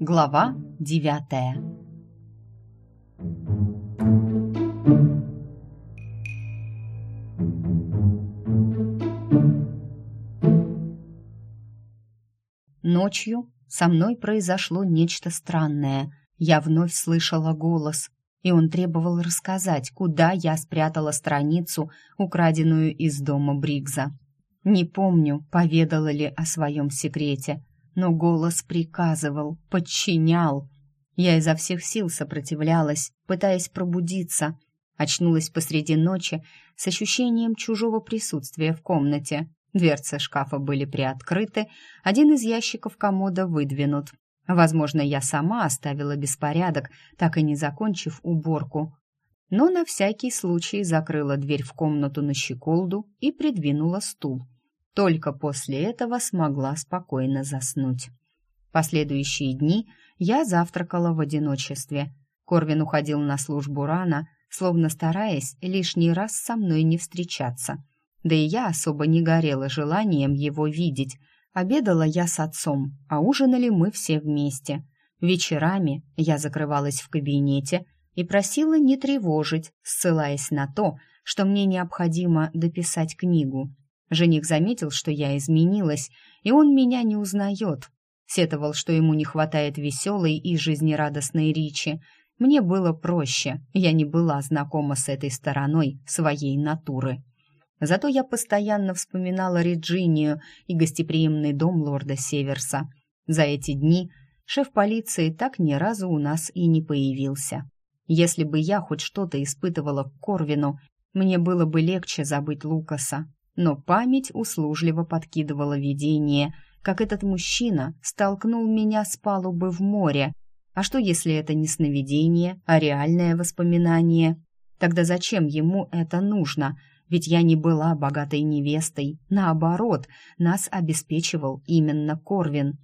Глава девятая Ночью со мной произошло нечто странное. Я вновь слышала голос, и он требовал рассказать, куда я спрятала страницу, украденную из дома Бригза. Не помню, поведала ли о своем секрете, но голос приказывал, подчинял. Я изо всех сил сопротивлялась, пытаясь пробудиться. Очнулась посреди ночи с ощущением чужого присутствия в комнате. Дверцы шкафа были приоткрыты, один из ящиков комода выдвинут. Возможно, я сама оставила беспорядок, так и не закончив уборку. Но на всякий случай закрыла дверь в комнату на щеколду и придвинула стул. Только после этого смогла спокойно заснуть. Последующие дни я завтракала в одиночестве. Корвин уходил на службу рано, словно стараясь лишний раз со мной не встречаться. Да и я особо не горела желанием его видеть. Обедала я с отцом, а ужинали мы все вместе. Вечерами я закрывалась в кабинете и просила не тревожить, ссылаясь на то, что мне необходимо дописать книгу. Жених заметил, что я изменилась, и он меня не узнает. Сетовал, что ему не хватает веселой и жизнерадостной Ричи. Мне было проще, я не была знакома с этой стороной своей натуры. Зато я постоянно вспоминала Реджинию и гостеприимный дом лорда Северса. За эти дни шеф полиции так ни разу у нас и не появился. Если бы я хоть что-то испытывала к Корвину, мне было бы легче забыть Лукаса. Но память услужливо подкидывала видение, как этот мужчина столкнул меня с палубы в море. А что, если это не сновидение, а реальное воспоминание? Тогда зачем ему это нужно — ведь я не была богатой невестой. Наоборот, нас обеспечивал именно Корвин.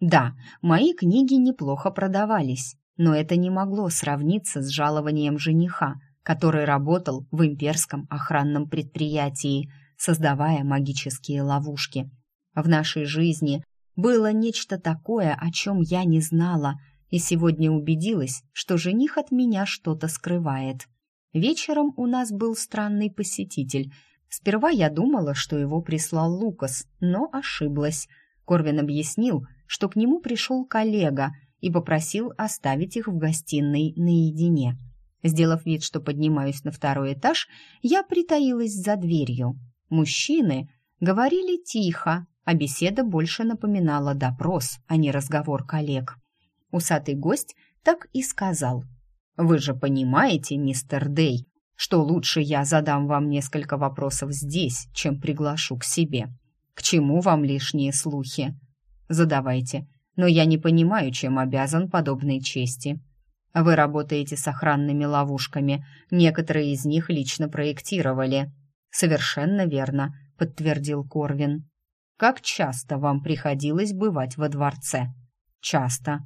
Да, мои книги неплохо продавались, но это не могло сравниться с жалованием жениха, который работал в имперском охранном предприятии, создавая магические ловушки. В нашей жизни было нечто такое, о чем я не знала, и сегодня убедилась, что жених от меня что-то скрывает. Вечером у нас был странный посетитель. Сперва я думала, что его прислал Лукас, но ошиблась. Корвин объяснил, что к нему пришел коллега и попросил оставить их в гостиной наедине. Сделав вид, что поднимаюсь на второй этаж, я притаилась за дверью. Мужчины говорили тихо, а беседа больше напоминала допрос, а не разговор коллег. Усатый гость так и сказал — вы же понимаете, мистер Дей, что лучше я задам вам несколько вопросов здесь, чем приглашу к себе. К чему вам лишние слухи? Задавайте, но я не понимаю, чем обязан подобной чести. Вы работаете с охранными ловушками, некоторые из них лично проектировали. Совершенно верно, подтвердил Корвин. Как часто вам приходилось бывать во дворце? Часто.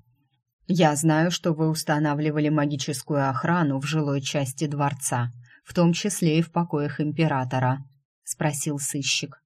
«Я знаю, что вы устанавливали магическую охрану в жилой части дворца, в том числе и в покоях императора», — спросил сыщик.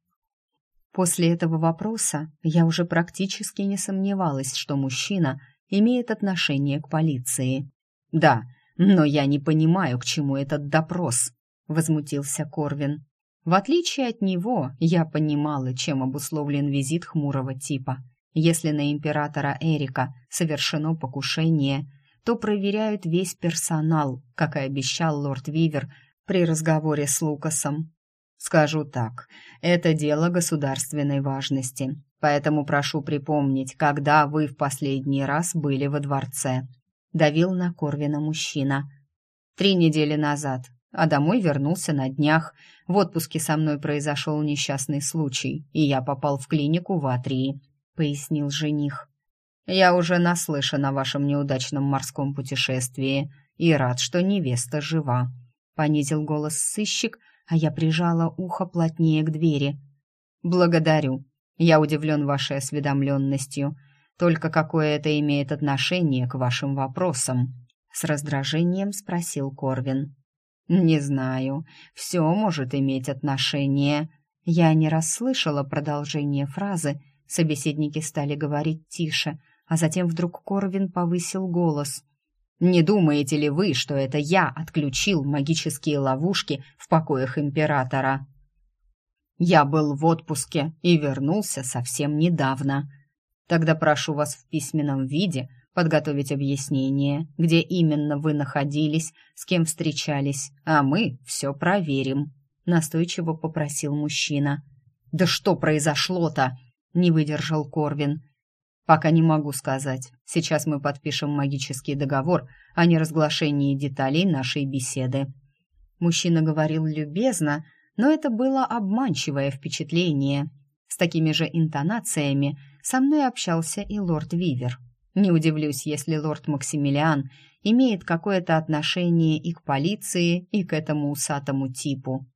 После этого вопроса я уже практически не сомневалась, что мужчина имеет отношение к полиции. «Да, но я не понимаю, к чему этот допрос», — возмутился Корвин. В отличие от него, я понимала, чем обусловлен визит хмурого типа — если на императора Эрика совершено покушение, то проверяют весь персонал, как и обещал лорд Вивер при разговоре с Лукасом. Скажу так, это дело государственной важности, поэтому прошу припомнить, когда вы в последний раз были во дворце. Давил на Корвина мужчина. Три недели назад, а домой вернулся на днях. В отпуске со мной произошел несчастный случай, и я попал в клинику в Атрии пояснил жених. «Я уже наслышан о вашем неудачном морском путешествии и рад, что невеста жива», — понизил голос сыщик, а я прижала ухо плотнее к двери. «Благодарю. Я удивлен вашей осведомленностью. Только какое это имеет отношение к вашим вопросам?» С раздражением спросил Корвин. «Не знаю. Все может иметь отношение. Я не расслышала продолжение фразы, собеседники стали говорить тише, а затем вдруг Корвин повысил голос. «Не думаете ли вы, что это я отключил магические ловушки в покоях императора?» «Я был в отпуске и вернулся совсем недавно. Тогда прошу вас в письменном виде подготовить объяснение, где именно вы находились, с кем встречались, а мы все проверим», — настойчиво попросил мужчина. «Да что произошло-то?» — не выдержал Корвин. «Пока не могу сказать. Сейчас мы подпишем магический договор о неразглашении деталей нашей беседы». Мужчина говорил любезно, но это было обманчивое впечатление. С такими же интонациями со мной общался и лорд Вивер. Не удивлюсь, если лорд Максимилиан имеет какое-то отношение и к полиции, и к этому усатому типу.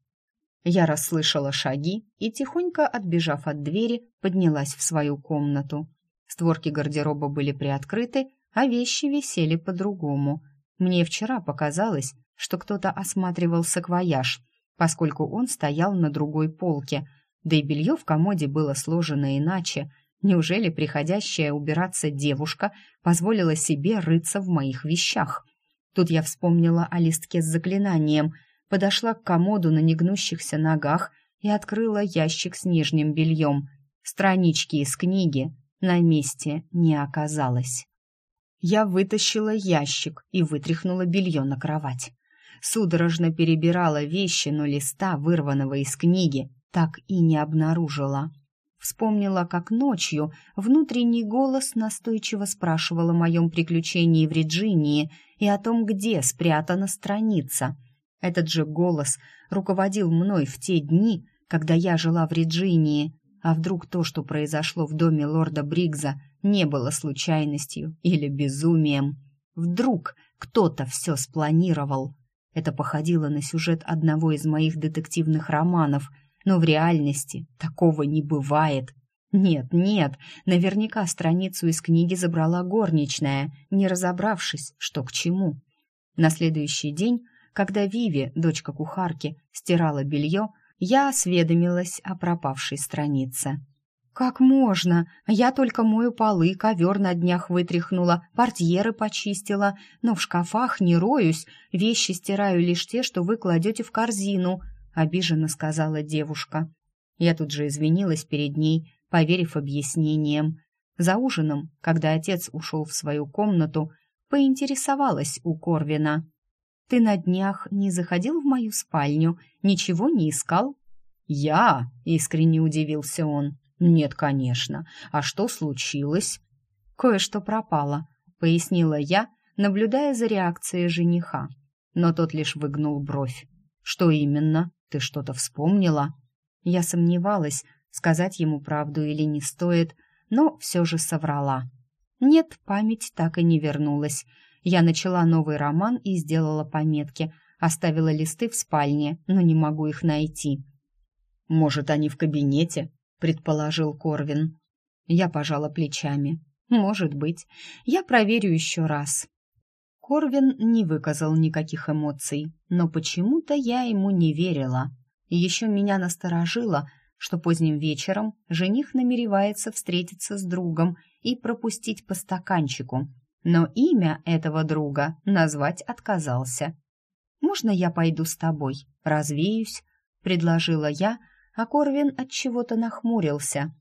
Я расслышала шаги и, тихонько отбежав от двери, поднялась в свою комнату. Створки гардероба были приоткрыты, а вещи висели по-другому. Мне вчера показалось, что кто-то осматривал саквояж, поскольку он стоял на другой полке, да и белье в комоде было сложено иначе — Неужели приходящая убираться девушка позволила себе рыться в моих вещах? Тут я вспомнила о листке с заклинанием, подошла к комоду на негнущихся ногах и открыла ящик с нижним бельем. Странички из книги на месте не оказалось. Я вытащила ящик и вытряхнула белье на кровать. Судорожно перебирала вещи, но листа, вырванного из книги, так и не обнаружила. Вспомнила, как ночью внутренний голос настойчиво спрашивал о моем приключении в Реджинии и о том, где спрятана страница. Этот же голос руководил мной в те дни, когда я жила в Реджинии. А вдруг то, что произошло в доме лорда Бригза, не было случайностью или безумием? Вдруг кто-то все спланировал? Это походило на сюжет одного из моих детективных романов — но в реальности такого не бывает. Нет, нет, наверняка страницу из книги забрала горничная, не разобравшись, что к чему. На следующий день, когда Виви, дочка кухарки, стирала белье, я осведомилась о пропавшей странице. «Как можно? Я только мою полы, ковер на днях вытряхнула, портьеры почистила, но в шкафах не роюсь, вещи стираю лишь те, что вы кладете в корзину», обиженно сказала девушка. Я тут же извинилась перед ней, поверив объяснениям. За ужином, когда отец ушел в свою комнату, поинтересовалась у Корвина. «Ты на днях не заходил в мою спальню, ничего не искал?» «Я?» — искренне удивился он. «Нет, конечно. А что случилось?» «Кое-что пропало», — пояснила я, наблюдая за реакцией жениха. Но тот лишь выгнул бровь. «Что именно?» Ты что-то вспомнила? Я сомневалась, сказать ему правду или не стоит, но все же соврала. Нет, память так и не вернулась. Я начала новый роман и сделала пометки, оставила листы в спальне, но не могу их найти. Может, они в кабинете, предположил Корвин. Я пожала плечами. Может быть. Я проверю еще раз. Корвин не выказал никаких эмоций, но почему-то я ему не верила. Еще меня насторожило, что поздним вечером жених намеревается встретиться с другом и пропустить по стаканчику, но имя этого друга назвать отказался. «Можно я пойду с тобой? Развеюсь?» — предложила я, а Корвин от чего-то нахмурился.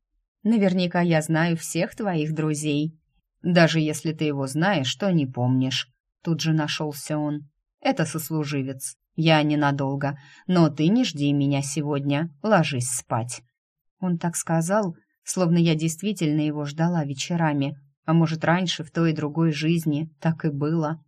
«Наверняка я знаю всех твоих друзей. Даже если ты его знаешь, то не помнишь. Тут же нашелся он. «Это сослуживец. Я ненадолго. Но ты не жди меня сегодня. Ложись спать». Он так сказал, словно я действительно его ждала вечерами. А может, раньше, в той и другой жизни, так и было.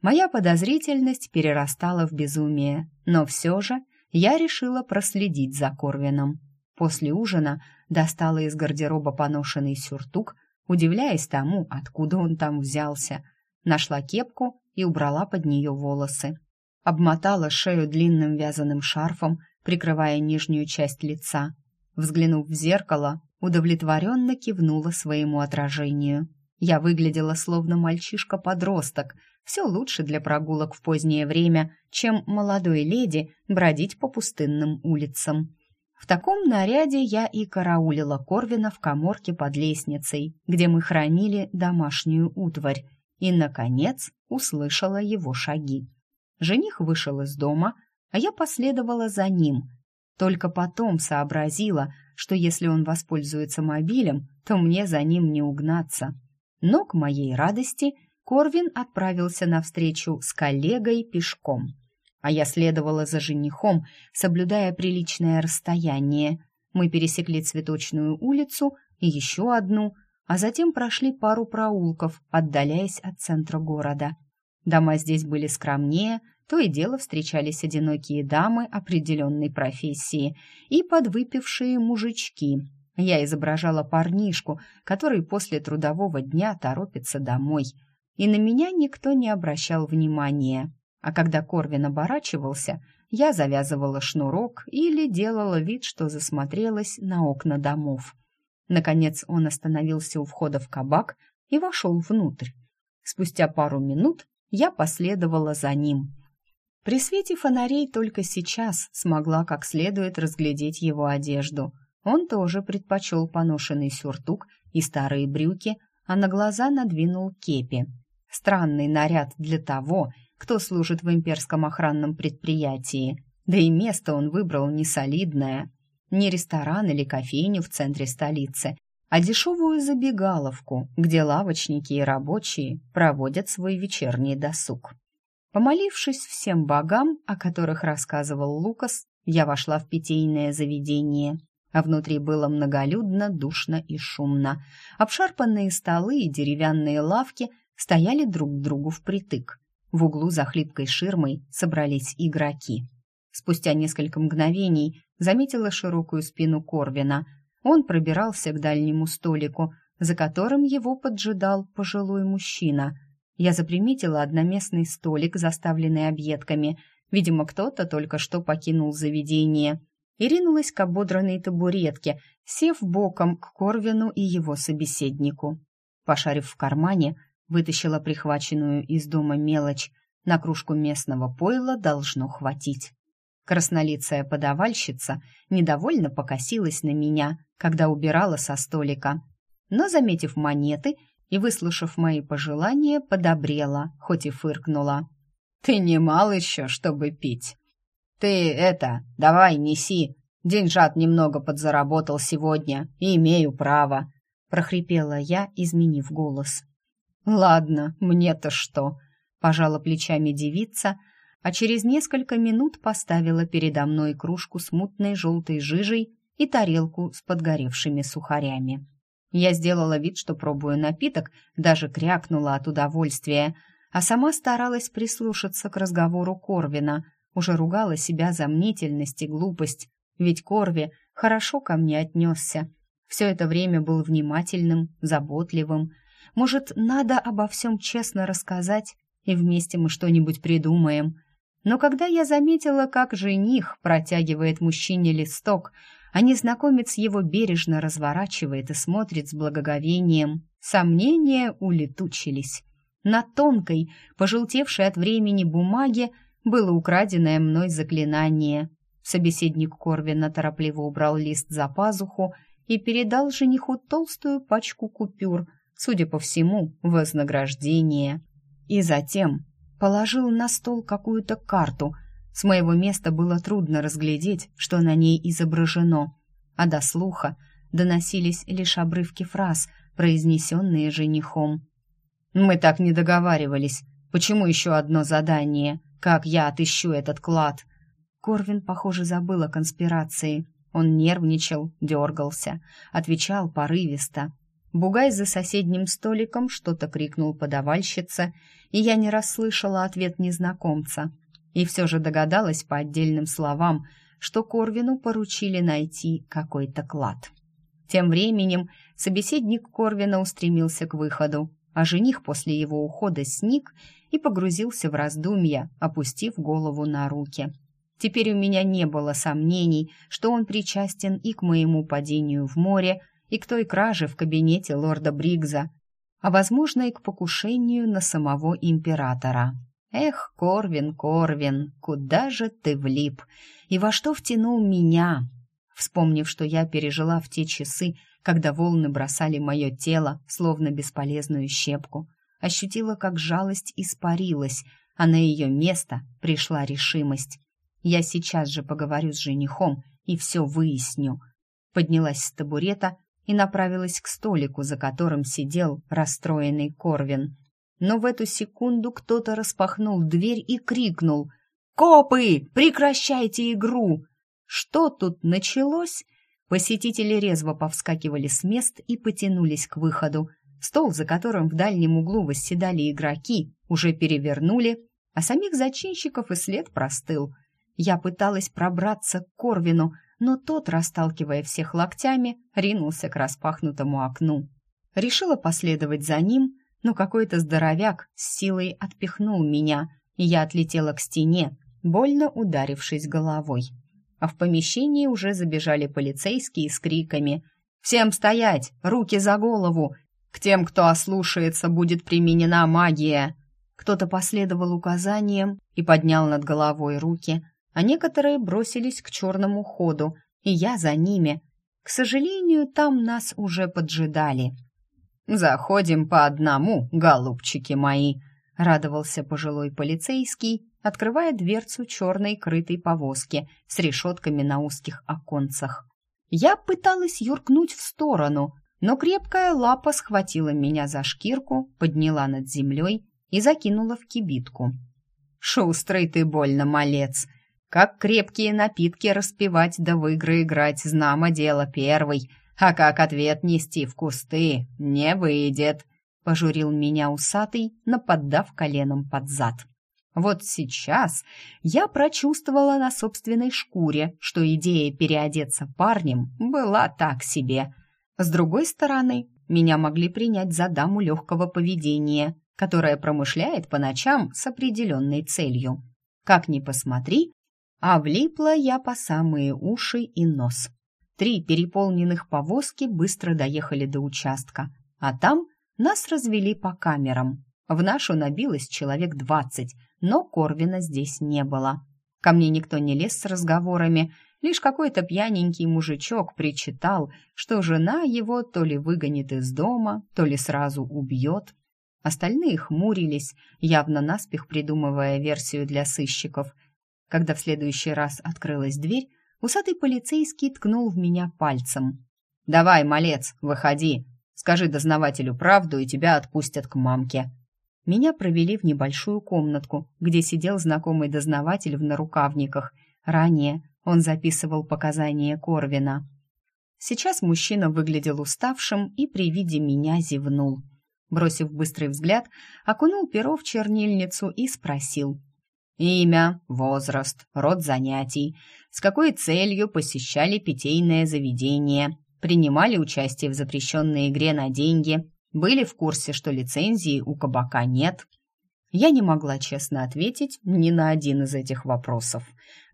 Моя подозрительность перерастала в безумие, но все же я решила проследить за Корвином. После ужина достала из гардероба поношенный сюртук, удивляясь тому, откуда он там взялся — Нашла кепку и убрала под нее волосы. Обмотала шею длинным вязаным шарфом, прикрывая нижнюю часть лица. Взглянув в зеркало, удовлетворенно кивнула своему отражению. Я выглядела словно мальчишка-подросток. Все лучше для прогулок в позднее время, чем молодой леди бродить по пустынным улицам. В таком наряде я и караулила Корвина в коморке под лестницей, где мы хранили домашнюю утварь, и, наконец, услышала его шаги. Жених вышел из дома, а я последовала за ним. Только потом сообразила, что если он воспользуется мобилем, то мне за ним не угнаться. Но, к моей радости, Корвин отправился навстречу с коллегой пешком а я следовала за женихом, соблюдая приличное расстояние. Мы пересекли цветочную улицу и еще одну, а затем прошли пару проулков, отдаляясь от центра города. Дома здесь были скромнее, то и дело встречались одинокие дамы определенной профессии и подвыпившие мужички. Я изображала парнишку, который после трудового дня торопится домой, и на меня никто не обращал внимания. А когда Корвин оборачивался, я завязывала шнурок или делала вид, что засмотрелась на окна домов. Наконец он остановился у входа в кабак и вошел внутрь. Спустя пару минут я последовала за ним. При свете фонарей только сейчас смогла как следует разглядеть его одежду. Он тоже предпочел поношенный сюртук и старые брюки, а на глаза надвинул кепи. Странный наряд для того, кто служит в имперском охранном предприятии. Да и место он выбрал не солидное, не ресторан или кофейню в центре столицы, а дешевую забегаловку, где лавочники и рабочие проводят свой вечерний досуг. Помолившись всем богам, о которых рассказывал Лукас, я вошла в питейное заведение, а внутри было многолюдно, душно и шумно. Обшарпанные столы и деревянные лавки стояли друг к другу впритык. В углу за хлипкой ширмой собрались игроки. Спустя несколько мгновений заметила широкую спину Корвина. Он пробирался к дальнему столику, за которым его поджидал пожилой мужчина. Я заприметила одноместный столик, заставленный объедками. Видимо, кто-то только что покинул заведение. И ринулась к ободранной табуретке, сев боком к Корвину и его собеседнику. Пошарив в кармане, вытащила прихваченную из дома мелочь. На кружку местного пойла должно хватить. Краснолицая подавальщица недовольно покосилась на меня, когда убирала со столика. Но, заметив монеты и выслушав мои пожелания, подобрела, хоть и фыркнула. «Ты не мал еще, чтобы пить. Ты это, давай неси. Деньжат немного подзаработал сегодня и имею право», прохрипела я, изменив голос. «Ладно, мне-то что?» — пожала плечами девица, а через несколько минут поставила передо мной кружку с мутной желтой жижей и тарелку с подгоревшими сухарями. Я сделала вид, что пробую напиток, даже крякнула от удовольствия, а сама старалась прислушаться к разговору Корвина, уже ругала себя за мнительность и глупость, ведь Корви хорошо ко мне отнесся. Все это время был внимательным, заботливым, может, надо обо всем честно рассказать, и вместе мы что-нибудь придумаем. Но когда я заметила, как жених протягивает мужчине листок, а незнакомец его бережно разворачивает и смотрит с благоговением, сомнения улетучились. На тонкой, пожелтевшей от времени бумаге было украденное мной заклинание. Собеседник Корвина торопливо убрал лист за пазуху и передал жениху толстую пачку купюр — судя по всему, вознаграждение. И затем положил на стол какую-то карту. С моего места было трудно разглядеть, что на ней изображено, а до слуха доносились лишь обрывки фраз, произнесенные женихом. «Мы так не договаривались. Почему еще одно задание? Как я отыщу этот клад?» Корвин, похоже, забыл о конспирации. Он нервничал, дергался, отвечал порывисто. Бугай за соседним столиком что-то крикнул подавальщице, и я не расслышала ответ незнакомца. И все же догадалась по отдельным словам, что Корвину поручили найти какой-то клад. Тем временем собеседник Корвина устремился к выходу, а жених после его ухода сник и погрузился в раздумья, опустив голову на руки. Теперь у меня не было сомнений, что он причастен и к моему падению в море, и к той краже в кабинете лорда Бригза, а, возможно, и к покушению на самого императора. Эх, Корвин, Корвин, куда же ты влип? И во что втянул меня? вспомнив, что я пережила в те часы, когда волны бросали мое тело, словно бесполезную щепку. Ощутила, как жалость испарилась, а на ее место пришла решимость. Я сейчас же поговорю с женихом и все выясню. Поднялась с табурета и направилась к столику, за которым сидел расстроенный Корвин. Но в эту секунду кто-то распахнул дверь и крикнул «Копы! Прекращайте игру!» Что тут началось? Посетители резво повскакивали с мест и потянулись к выходу. Стол, за которым в дальнем углу восседали игроки, уже перевернули, а самих зачинщиков и след простыл. Я пыталась пробраться к Корвину, но тот, расталкивая всех локтями, ринулся к распахнутому окну. Решила последовать за ним, но какой-то здоровяк с силой отпихнул меня, и я отлетела к стене, больно ударившись головой а в помещении уже забежали полицейские с криками «Всем стоять! Руки за голову! К тем, кто ослушается, будет применена магия!» Кто-то последовал указаниям и поднял над головой руки, а некоторые бросились к черному ходу, и я за ними. К сожалению, там нас уже поджидали. «Заходим по одному, голубчики мои!» — радовался пожилой полицейский, открывая дверцу черной крытой повозки с решетками на узких оконцах. Я пыталась юркнуть в сторону, но крепкая лапа схватила меня за шкирку, подняла над землей и закинула в кибитку. «Шустрый ты больно, малец! Как крепкие напитки распивать да в игры играть, знамо дело первый, а как ответ нести в кусты не выйдет!» — пожурил меня усатый, наподдав коленом под зад. Вот сейчас я прочувствовала на собственной шкуре, что идея переодеться парнем была так себе. С другой стороны, меня могли принять за даму легкого поведения, которая промышляет по ночам с определенной целью. Как ни посмотри, а влипла я по самые уши и нос. Три переполненных повозки быстро доехали до участка, а там нас развели по камерам. В нашу набилось человек двадцать, но Корвина здесь не было. Ко мне никто не лез с разговорами, лишь какой-то пьяненький мужичок причитал, что жена его то ли выгонит из дома, то ли сразу убьет. Остальные хмурились, явно наспех придумывая версию для сыщиков. Когда в следующий раз открылась дверь, усатый полицейский ткнул в меня пальцем. «Давай, малец, выходи. Скажи дознавателю правду, и тебя отпустят к мамке». Меня провели в небольшую комнатку, где сидел знакомый дознаватель в нарукавниках. Ранее он записывал показания Корвина. Сейчас мужчина выглядел уставшим и при виде меня зевнул. Бросив быстрый взгляд, окунул перо в чернильницу и спросил. «Имя, возраст, род занятий, с какой целью посещали питейное заведение, принимали участие в запрещенной игре на деньги, были в курсе, что лицензии у кабака нет. Я не могла честно ответить ни на один из этих вопросов.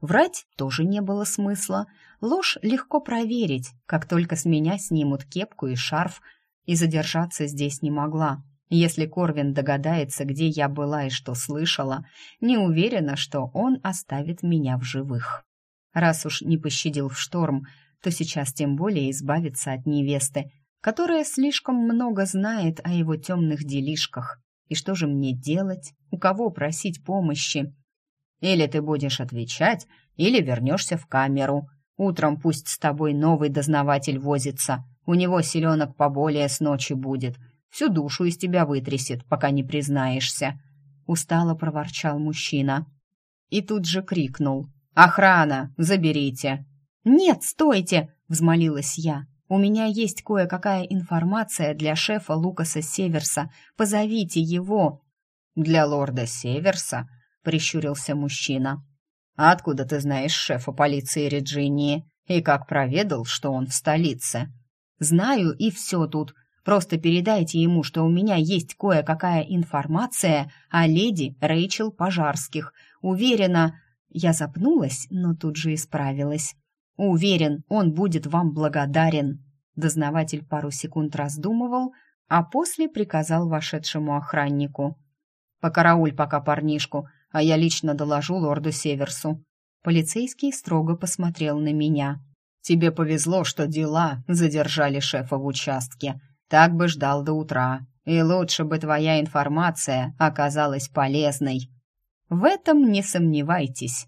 Врать тоже не было смысла. Ложь легко проверить, как только с меня снимут кепку и шарф, и задержаться здесь не могла. Если Корвин догадается, где я была и что слышала, не уверена, что он оставит меня в живых. Раз уж не пощадил в шторм, то сейчас тем более избавиться от невесты, которая слишком много знает о его темных делишках. И что же мне делать? У кого просить помощи? Или ты будешь отвечать, или вернешься в камеру. Утром пусть с тобой новый дознаватель возится. У него селенок поболее с ночи будет. Всю душу из тебя вытрясет, пока не признаешься. Устало проворчал мужчина. И тут же крикнул. «Охрана! Заберите!» «Нет, стойте!» — взмолилась я. У меня есть кое-какая информация для шефа Лукаса Северса. Позовите его. Для лорда Северса, прищурился мужчина. А откуда ты знаешь шефа полиции Реджинии и как проведал, что он в столице? Знаю и все тут. Просто передайте ему, что у меня есть кое-какая информация о леди Рэйчел Пожарских. Уверена, я запнулась, но тут же исправилась. Уверен, он будет вам благодарен. Дознаватель пару секунд раздумывал, а после приказал вошедшему охраннику. «Покарауль пока парнишку, а я лично доложу лорду Северсу». Полицейский строго посмотрел на меня. тебе повезло, что дела задержали шефа в участке. Так бы ждал до утра, и лучше бы твоя информация оказалась полезной». «В этом не сомневайтесь».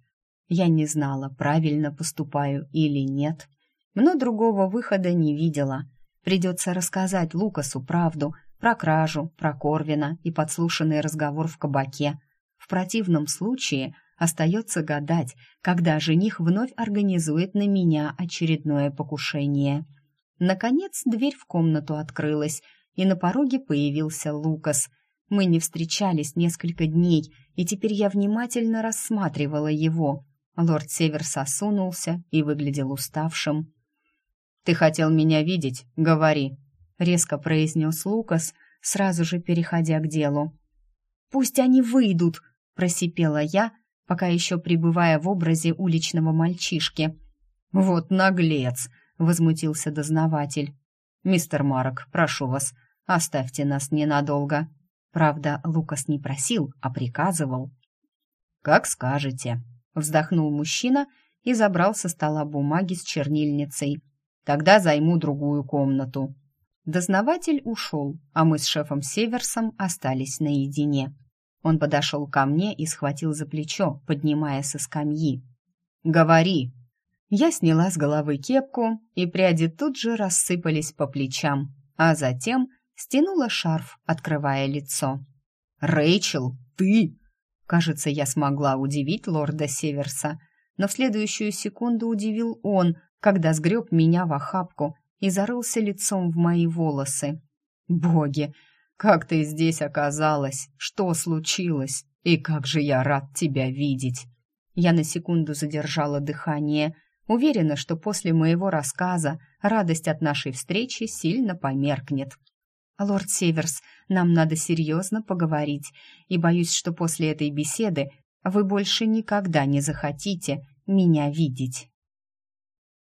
Я не знала, правильно поступаю или нет, но другого выхода не видела. Придется рассказать Лукасу правду про кражу, про Корвина и подслушанный разговор в кабаке. В противном случае остается гадать, когда жених вновь организует на меня очередное покушение. Наконец дверь в комнату открылась, и на пороге появился Лукас. Мы не встречались несколько дней, и теперь я внимательно рассматривала его. Лорд Север сосунулся и выглядел уставшим. «Ты хотел меня видеть? Говори», — резко произнес Лукас, сразу же переходя к делу. «Пусть они выйдут», — просипела я, пока еще пребывая в образе уличного мальчишки. «Вот наглец!» — возмутился дознаватель. «Мистер Марок, прошу вас, оставьте нас ненадолго». Правда, Лукас не просил, а приказывал. «Как скажете», — вздохнул мужчина и забрал со стола бумаги с чернильницей. «Тогда займу другую комнату». Дознаватель ушел, а мы с шефом Северсом остались наедине. Он подошел ко мне и схватил за плечо, поднимая со скамьи. «Говори!» Я сняла с головы кепку, и пряди тут же рассыпались по плечам, а затем стянула шарф, открывая лицо. «Рэйчел, ты!» Кажется, я смогла удивить лорда Северса, но в следующую секунду удивил он, когда сгреб меня в охапку и зарылся лицом в мои волосы. «Боги, как ты здесь оказалась? Что случилось? И как же я рад тебя видеть!» Я на секунду задержала дыхание – Уверена, что после моего рассказа радость от нашей встречи сильно померкнет. «Лорд Северс, нам надо серьезно поговорить, и боюсь, что после этой беседы вы больше никогда не захотите меня видеть».